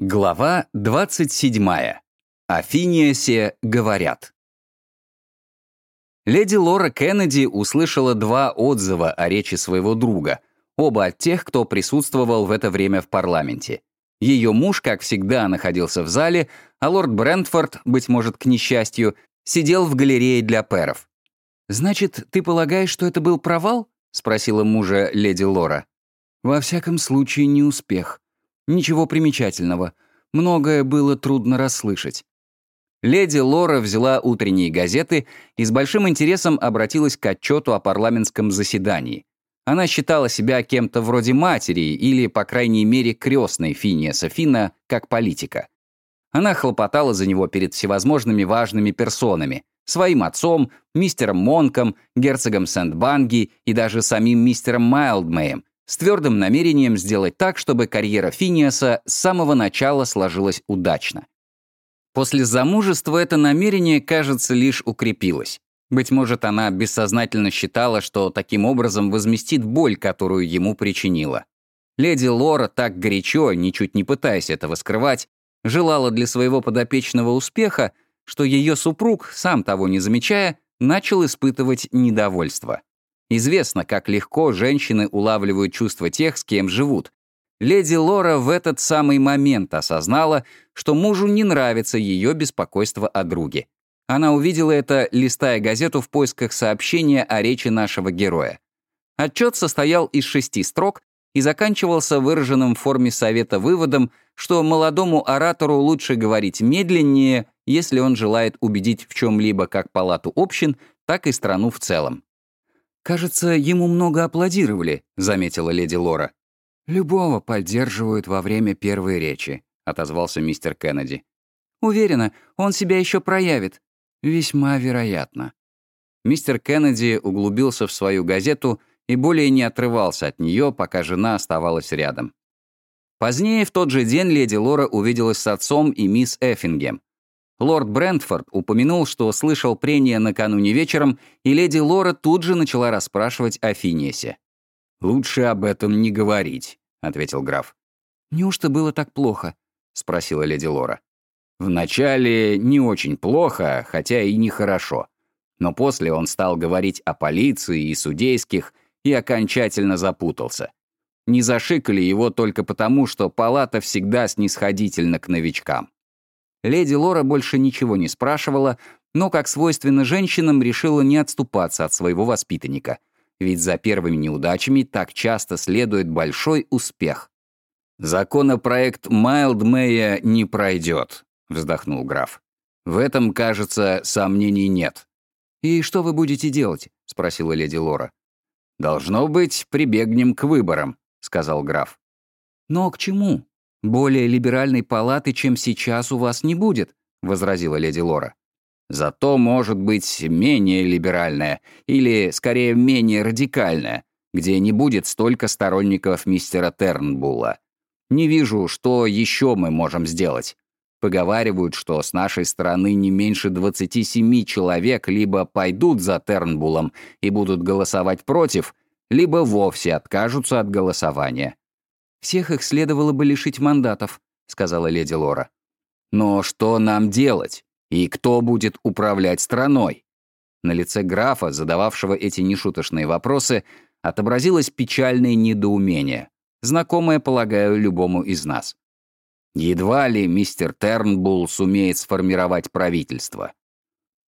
Глава 27. О Финиасе говорят. Леди Лора Кеннеди услышала два отзыва о речи своего друга, оба от тех, кто присутствовал в это время в парламенте. Ее муж, как всегда, находился в зале, а лорд Брентфорд, быть может, к несчастью, сидел в галерее для пэров. «Значит, ты полагаешь, что это был провал?» — спросила мужа леди Лора. «Во всяком случае, не успех. Ничего примечательного. Многое было трудно расслышать. Леди Лора взяла утренние газеты и с большим интересом обратилась к отчету о парламентском заседании. Она считала себя кем-то вроде матери или, по крайней мере, крестной Финиаса Фина как политика. Она хлопотала за него перед всевозможными важными персонами, своим отцом, мистером Монком, герцогом Сент-Банги и даже самим мистером Майлдмеем, с твердым намерением сделать так, чтобы карьера Финиаса с самого начала сложилась удачно. После замужества это намерение, кажется, лишь укрепилось. Быть может, она бессознательно считала, что таким образом возместит боль, которую ему причинила. Леди Лора так горячо, ничуть не пытаясь этого скрывать, желала для своего подопечного успеха, что ее супруг, сам того не замечая, начал испытывать недовольство. Известно, как легко женщины улавливают чувства тех, с кем живут. Леди Лора в этот самый момент осознала, что мужу не нравится ее беспокойство о друге. Она увидела это, листая газету в поисках сообщения о речи нашего героя. Отчет состоял из шести строк и заканчивался выраженным в форме совета выводом, что молодому оратору лучше говорить медленнее, если он желает убедить в чем-либо как палату общин, так и страну в целом. «Кажется, ему много аплодировали», — заметила леди Лора. «Любого поддерживают во время первой речи», — отозвался мистер Кеннеди. «Уверена, он себя еще проявит». «Весьма вероятно». Мистер Кеннеди углубился в свою газету и более не отрывался от нее, пока жена оставалась рядом. Позднее в тот же день леди Лора увиделась с отцом и мисс Эффингем, Лорд Брентфорд упомянул, что слышал прения накануне вечером, и леди Лора тут же начала расспрашивать о Финиесе. «Лучше об этом не говорить», — ответил граф. «Неужто было так плохо?» — спросила леди Лора. «Вначале не очень плохо, хотя и нехорошо. Но после он стал говорить о полиции и судейских и окончательно запутался. Не зашикали его только потому, что палата всегда снисходительна к новичкам. Леди Лора больше ничего не спрашивала, но, как свойственно женщинам, решила не отступаться от своего воспитанника. Ведь за первыми неудачами так часто следует большой успех. «Законопроект Майлдмея не пройдет», — вздохнул граф. «В этом, кажется, сомнений нет». «И что вы будете делать?» — спросила леди Лора. «Должно быть, прибегнем к выборам», — сказал граф. «Но к чему?» «Более либеральной палаты, чем сейчас, у вас не будет», — возразила леди Лора. «Зато может быть менее либеральная, или, скорее, менее радикальная, где не будет столько сторонников мистера Тернбулла. Не вижу, что еще мы можем сделать. Поговаривают, что с нашей стороны не меньше 27 человек либо пойдут за Тернбуллом и будут голосовать против, либо вовсе откажутся от голосования. Всех их следовало бы лишить мандатов», — сказала леди Лора. «Но что нам делать? И кто будет управлять страной?» На лице графа, задававшего эти нешуточные вопросы, отобразилось печальное недоумение, знакомое, полагаю, любому из нас. Едва ли мистер Тернбулл сумеет сформировать правительство.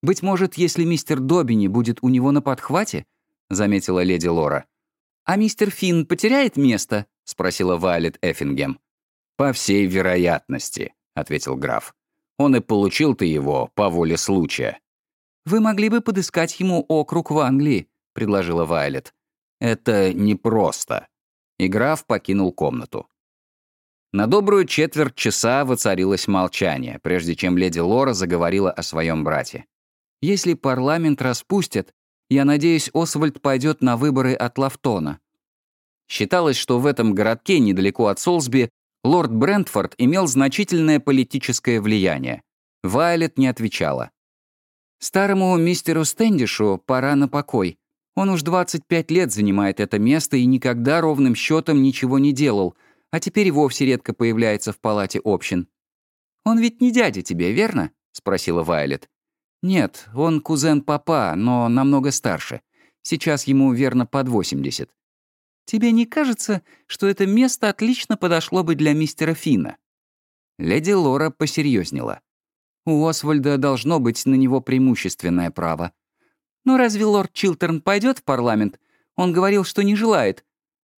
«Быть может, если мистер Добини будет у него на подхвате?» — заметила леди Лора. «А мистер Финн потеряет место?» — спросила Вайлет Эффингем. «По всей вероятности», — ответил граф. «Он и получил-то его по воле случая». «Вы могли бы подыскать ему округ в Англии», — предложила Вайлет. «Это непросто». И граф покинул комнату. На добрую четверть часа воцарилось молчание, прежде чем леди Лора заговорила о своем брате. «Если парламент распустят, я надеюсь, Освальд пойдет на выборы от Лафтона. Считалось, что в этом городке, недалеко от Солсби, лорд Брентфорд имел значительное политическое влияние. Вайлет не отвечала. «Старому мистеру Стэндишу пора на покой. Он уж 25 лет занимает это место и никогда ровным счетом ничего не делал, а теперь и вовсе редко появляется в палате общин. «Он ведь не дядя тебе, верно?» — спросила Вайлет. «Нет, он кузен папа, но намного старше. Сейчас ему, верно, под 80. Тебе не кажется, что это место отлично подошло бы для мистера Фина? Леди Лора посерьезнела. У Освальда должно быть на него преимущественное право. Но разве лорд Чилтерн пойдет в парламент? Он говорил, что не желает.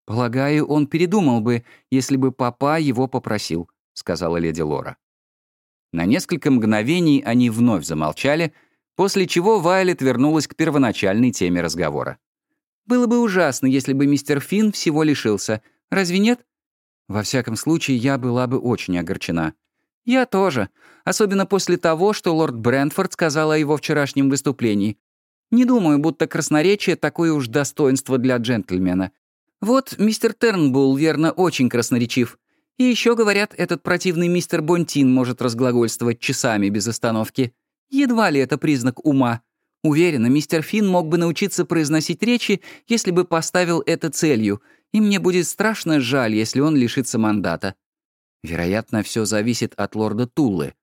Полагаю, он передумал бы, если бы папа его попросил, сказала леди Лора. На несколько мгновений они вновь замолчали, после чего Вайлет вернулась к первоначальной теме разговора. «Было бы ужасно, если бы мистер Финн всего лишился. Разве нет?» «Во всяком случае, я была бы очень огорчена». «Я тоже. Особенно после того, что лорд Брентфорд сказал о его вчерашнем выступлении. Не думаю, будто красноречие — такое уж достоинство для джентльмена. Вот мистер Тернбулл, верно, очень красноречив. И еще говорят, этот противный мистер Бонтин может разглагольствовать часами без остановки. Едва ли это признак ума. Уверена, мистер Финн мог бы научиться произносить речи, если бы поставил это целью, и мне будет страшно жаль, если он лишится мандата. Вероятно, все зависит от лорда Туллы.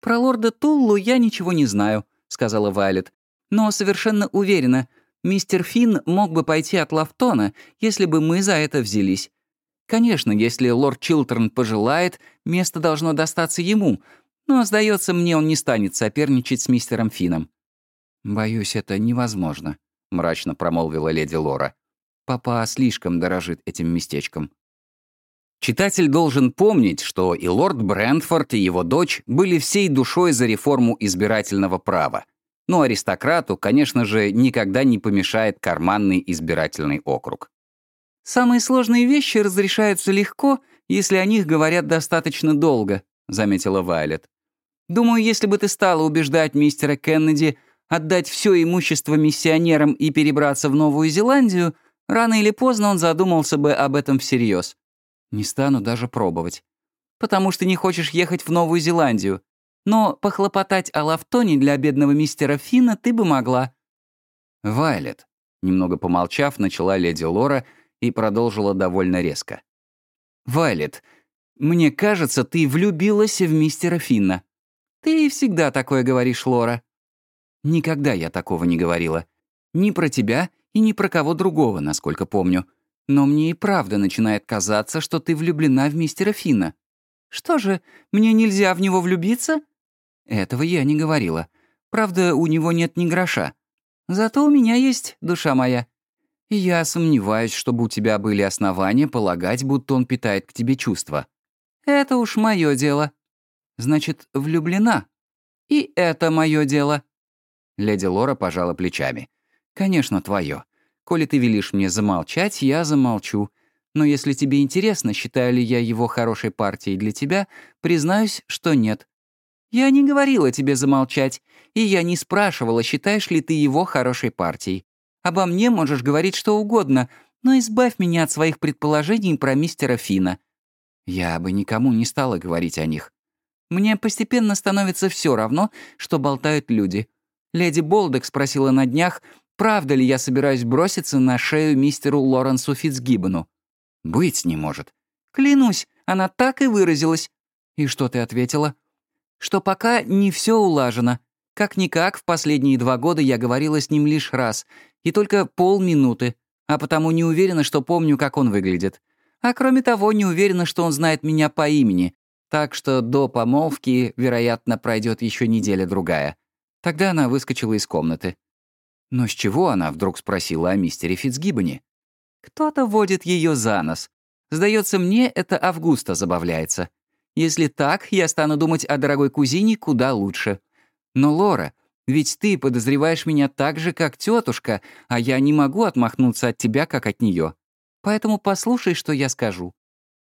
«Про лорда Туллу я ничего не знаю», — сказала Вайлет. «Но совершенно уверена, мистер Финн мог бы пойти от Лафтона, если бы мы за это взялись. Конечно, если лорд Чилтерн пожелает, место должно достаться ему, но, сдается мне, он не станет соперничать с мистером Фином. «Боюсь, это невозможно», — мрачно промолвила леди Лора. «Папа слишком дорожит этим местечком». Читатель должен помнить, что и лорд Брентфорд, и его дочь были всей душой за реформу избирательного права. Но аристократу, конечно же, никогда не помешает карманный избирательный округ. «Самые сложные вещи разрешаются легко, если о них говорят достаточно долго», — заметила Вайлет. «Думаю, если бы ты стала убеждать мистера Кеннеди отдать все имущество миссионерам и перебраться в Новую Зеландию, рано или поздно он задумался бы об этом всерьез. Не стану даже пробовать. Потому что не хочешь ехать в Новую Зеландию. Но похлопотать о лафтоне для бедного мистера Фина ты бы могла. «Вайлет», — немного помолчав, начала леди Лора и продолжила довольно резко. «Вайлет, мне кажется, ты влюбилась в мистера Финна. Ты всегда такое говоришь, Лора. Никогда я такого не говорила. Ни про тебя и ни про кого другого, насколько помню. Но мне и правда начинает казаться, что ты влюблена в мистера Финна. Что же, мне нельзя в него влюбиться? Этого я не говорила. Правда, у него нет ни гроша. Зато у меня есть душа моя. Я сомневаюсь, чтобы у тебя были основания полагать, будто он питает к тебе чувства. Это уж мое дело. Значит, влюблена. И это мое дело. Леди Лора пожала плечами. «Конечно, твое. Коли ты велишь мне замолчать, я замолчу. Но если тебе интересно, считаю ли я его хорошей партией для тебя, признаюсь, что нет. Я не говорила тебе замолчать, и я не спрашивала, считаешь ли ты его хорошей партией. Обо мне можешь говорить что угодно, но избавь меня от своих предположений про мистера Фина. Я бы никому не стала говорить о них. Мне постепенно становится все равно, что болтают люди. Леди Болдек спросила на днях, правда ли я собираюсь броситься на шею мистеру Лоренсу Фитцгиббону. «Быть не может». «Клянусь, она так и выразилась». «И что ты ответила?» «Что пока не все улажено. Как-никак, в последние два года я говорила с ним лишь раз, и только полминуты, а потому не уверена, что помню, как он выглядит. А кроме того, не уверена, что он знает меня по имени, так что до помолвки, вероятно, пройдет еще неделя-другая. Тогда она выскочила из комнаты. Но с чего она вдруг спросила о мистере Фитцгиббоне? Кто-то водит ее за нос. Сдается мне, это Августа забавляется. Если так, я стану думать о дорогой кузине куда лучше. Но, Лора, ведь ты подозреваешь меня так же, как тетушка, а я не могу отмахнуться от тебя, как от нее. Поэтому послушай, что я скажу.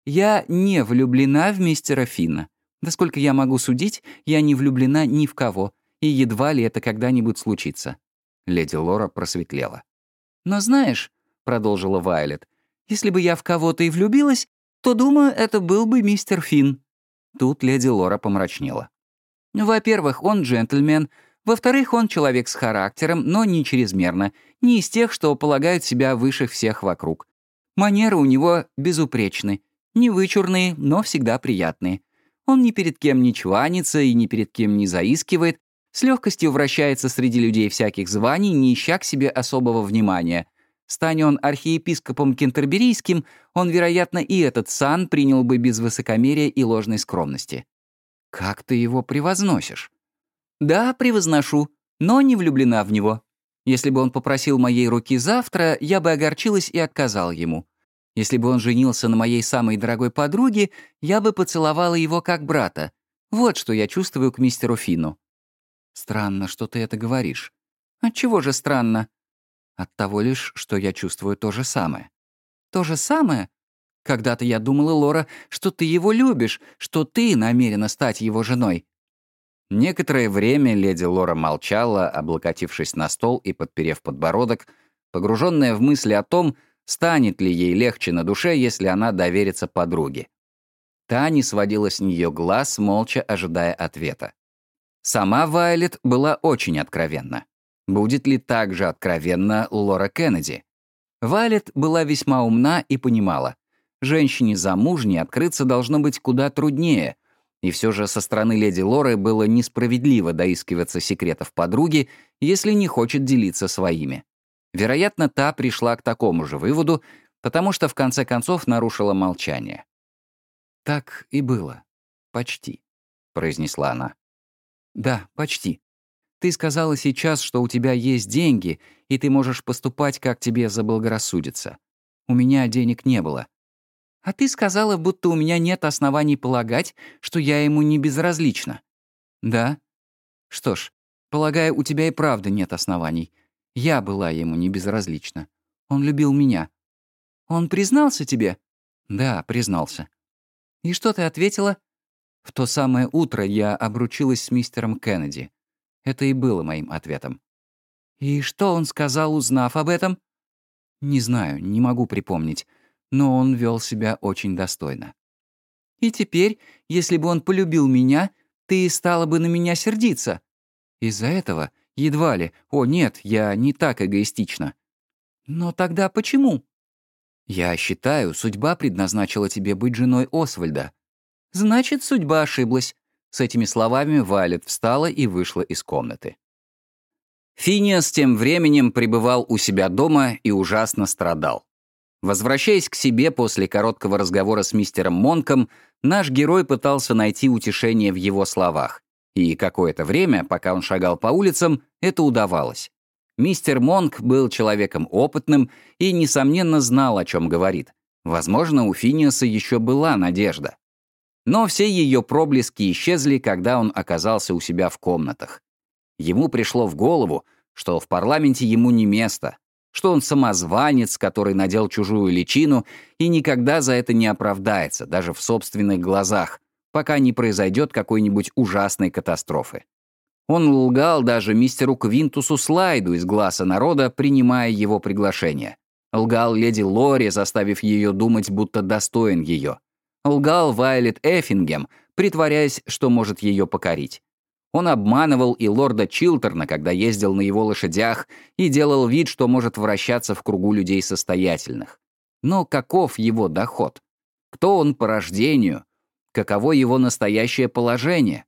Я не влюблена в мистера Финна. Да сколько я могу судить, я не влюблена ни в кого и едва ли это когда-нибудь случится». Леди Лора просветлела. «Но знаешь», — продолжила Вайлет, «если бы я в кого-то и влюбилась, то, думаю, это был бы мистер Финн». Тут леди Лора помрачнела. «Во-первых, он джентльмен. Во-вторых, он человек с характером, но не чрезмерно. Не из тех, что полагают себя выше всех вокруг. Манеры у него безупречны. Не вычурные, но всегда приятные. Он ни перед кем не чванится и ни перед кем не заискивает, с легкостью вращается среди людей всяких званий, не ища к себе особого внимания. Стань он архиепископом кентерберийским, он, вероятно, и этот сан принял бы без высокомерия и ложной скромности. Как ты его превозносишь? Да, превозношу, но не влюблена в него. Если бы он попросил моей руки завтра, я бы огорчилась и отказал ему. Если бы он женился на моей самой дорогой подруге, я бы поцеловала его как брата. Вот что я чувствую к мистеру Фину. Странно, что ты это говоришь. Отчего же странно? От того лишь, что я чувствую то же самое. То же самое? Когда-то я думала, Лора, что ты его любишь, что ты намерена стать его женой. Некоторое время леди Лора молчала, облокотившись на стол и подперев подбородок, погруженная в мысли о том, станет ли ей легче на душе, если она доверится подруге. Та не сводила с нее глаз, молча ожидая ответа. Сама Вайлет была очень откровенна. Будет ли так же откровенна Лора Кеннеди? Вайлет была весьма умна и понимала. Женщине замужней открыться должно быть куда труднее, и все же со стороны леди Лоры было несправедливо доискиваться секретов подруги, если не хочет делиться своими. Вероятно, та пришла к такому же выводу, потому что в конце концов нарушила молчание. «Так и было. Почти», — произнесла она. «Да, почти. Ты сказала сейчас, что у тебя есть деньги, и ты можешь поступать, как тебе заблагорассудится. У меня денег не было. А ты сказала, будто у меня нет оснований полагать, что я ему не безразлична. Да? Что ж, полагаю, у тебя и правда нет оснований. Я была ему не безразлична. Он любил меня. Он признался тебе? Да, признался. И что ты ответила? В то самое утро я обручилась с мистером Кеннеди. Это и было моим ответом. И что он сказал, узнав об этом? Не знаю, не могу припомнить, но он вел себя очень достойно. И теперь, если бы он полюбил меня, ты стала бы на меня сердиться. Из-за этого едва ли. О, нет, я не так эгоистична. Но тогда почему? Я считаю, судьба предназначила тебе быть женой Освальда. Значит, судьба ошиблась. С этими словами Вайлет встала и вышла из комнаты. Финиас тем временем пребывал у себя дома и ужасно страдал. Возвращаясь к себе после короткого разговора с мистером Монком, наш герой пытался найти утешение в его словах. И какое-то время, пока он шагал по улицам, это удавалось. Мистер Монк был человеком опытным и, несомненно, знал, о чем говорит. Возможно, у Финиаса еще была надежда. Но все ее проблески исчезли, когда он оказался у себя в комнатах. Ему пришло в голову, что в парламенте ему не место, что он самозванец, который надел чужую личину и никогда за это не оправдается, даже в собственных глазах, пока не произойдет какой-нибудь ужасной катастрофы. Он лгал даже мистеру Квинтусу Слайду из глаза народа, принимая его приглашение. Лгал леди Лори, заставив ее думать, будто достоин ее. Лгал Вайлет Эффингем, притворяясь, что может ее покорить. Он обманывал и лорда Чилтерна, когда ездил на его лошадях, и делал вид, что может вращаться в кругу людей состоятельных. Но каков его доход? Кто он по рождению? Каково его настоящее положение?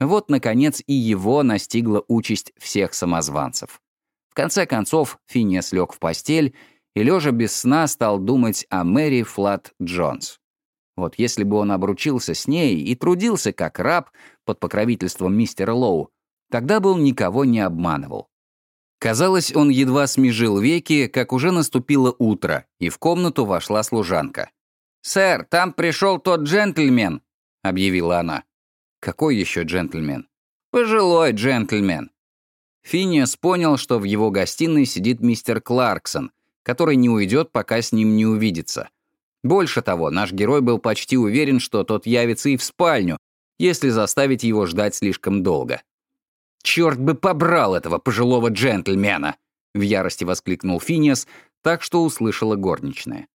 Вот, наконец, и его настигла участь всех самозванцев. В конце концов, Финиас лег в постель и, лежа без сна, стал думать о Мэри Флат Джонс. Вот если бы он обручился с ней и трудился как раб под покровительством мистера Лоу, тогда бы он никого не обманывал. Казалось, он едва смежил веки, как уже наступило утро, и в комнату вошла служанка. «Сэр, там пришел тот джентльмен», — объявила она. «Какой еще джентльмен?» «Пожилой джентльмен». Финиас понял, что в его гостиной сидит мистер Кларксон, который не уйдет, пока с ним не увидится. Больше того, наш герой был почти уверен, что тот явится и в спальню, если заставить его ждать слишком долго. «Черт бы побрал этого пожилого джентльмена!» — в ярости воскликнул Финиас, так что услышала горничная.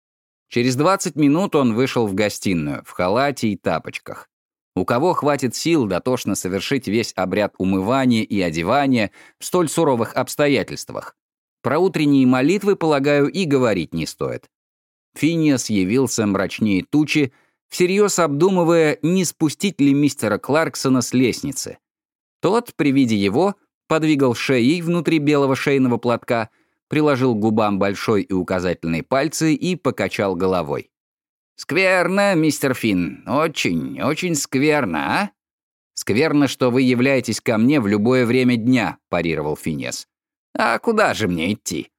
Через 20 минут он вышел в гостиную, в халате и тапочках. У кого хватит сил дотошно совершить весь обряд умывания и одевания в столь суровых обстоятельствах? Про утренние молитвы, полагаю, и говорить не стоит. Финиас явился мрачнее тучи, всерьез обдумывая, не спустить ли мистера Кларксона с лестницы. Тот, при виде его, подвигал шеей внутри белого шейного платка, приложил губам большой и указательный пальцы и покачал головой. «Скверно, мистер Финн, очень, очень скверно, а?» «Скверно, что вы являетесь ко мне в любое время дня», — парировал Финес. «А куда же мне идти?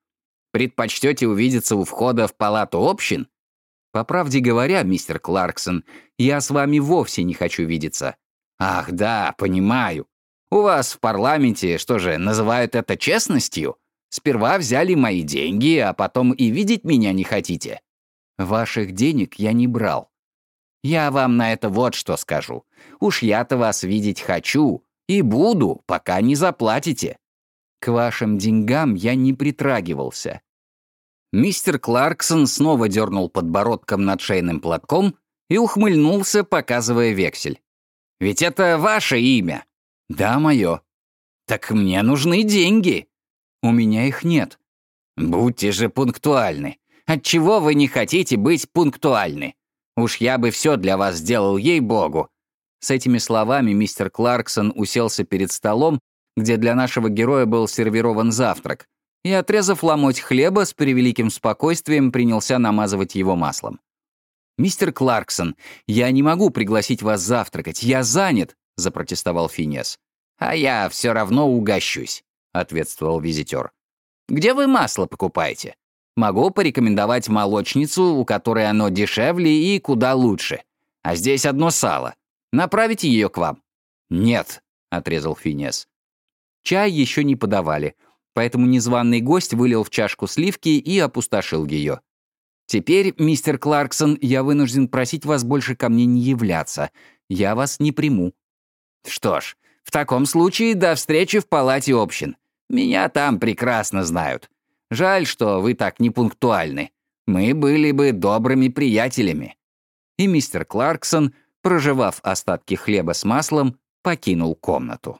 Предпочтете увидеться у входа в палату общин? По правде говоря, мистер Кларксон, я с вами вовсе не хочу видеться. Ах, да, понимаю. У вас в парламенте, что же, называют это честностью? Сперва взяли мои деньги, а потом и видеть меня не хотите. Ваших денег я не брал. Я вам на это вот что скажу. Уж я-то вас видеть хочу и буду, пока не заплатите. К вашим деньгам я не притрагивался. Мистер Кларксон снова дернул подбородком над шейным платком и ухмыльнулся, показывая вексель. «Ведь это ваше имя?» «Да, мое». «Так мне нужны деньги». «У меня их нет». «Будьте же пунктуальны. Отчего вы не хотите быть пунктуальны? Уж я бы все для вас сделал, ей-богу». С этими словами мистер Кларксон уселся перед столом где для нашего героя был сервирован завтрак, и, отрезав ломоть хлеба, с превеликим спокойствием принялся намазывать его маслом. «Мистер Кларксон, я не могу пригласить вас завтракать, я занят», — запротестовал Финес. «А я все равно угощусь», — ответствовал визитер. «Где вы масло покупаете? Могу порекомендовать молочницу, у которой оно дешевле и куда лучше. А здесь одно сало. Направите ее к вам». «Нет», — отрезал Финес. Чай еще не подавали, поэтому незваный гость вылил в чашку сливки и опустошил ее. «Теперь, мистер Кларксон, я вынужден просить вас больше ко мне не являться. Я вас не приму». «Что ж, в таком случае до встречи в палате общин. Меня там прекрасно знают. Жаль, что вы так непунктуальны. Мы были бы добрыми приятелями». И мистер Кларксон, проживав остатки хлеба с маслом, покинул комнату.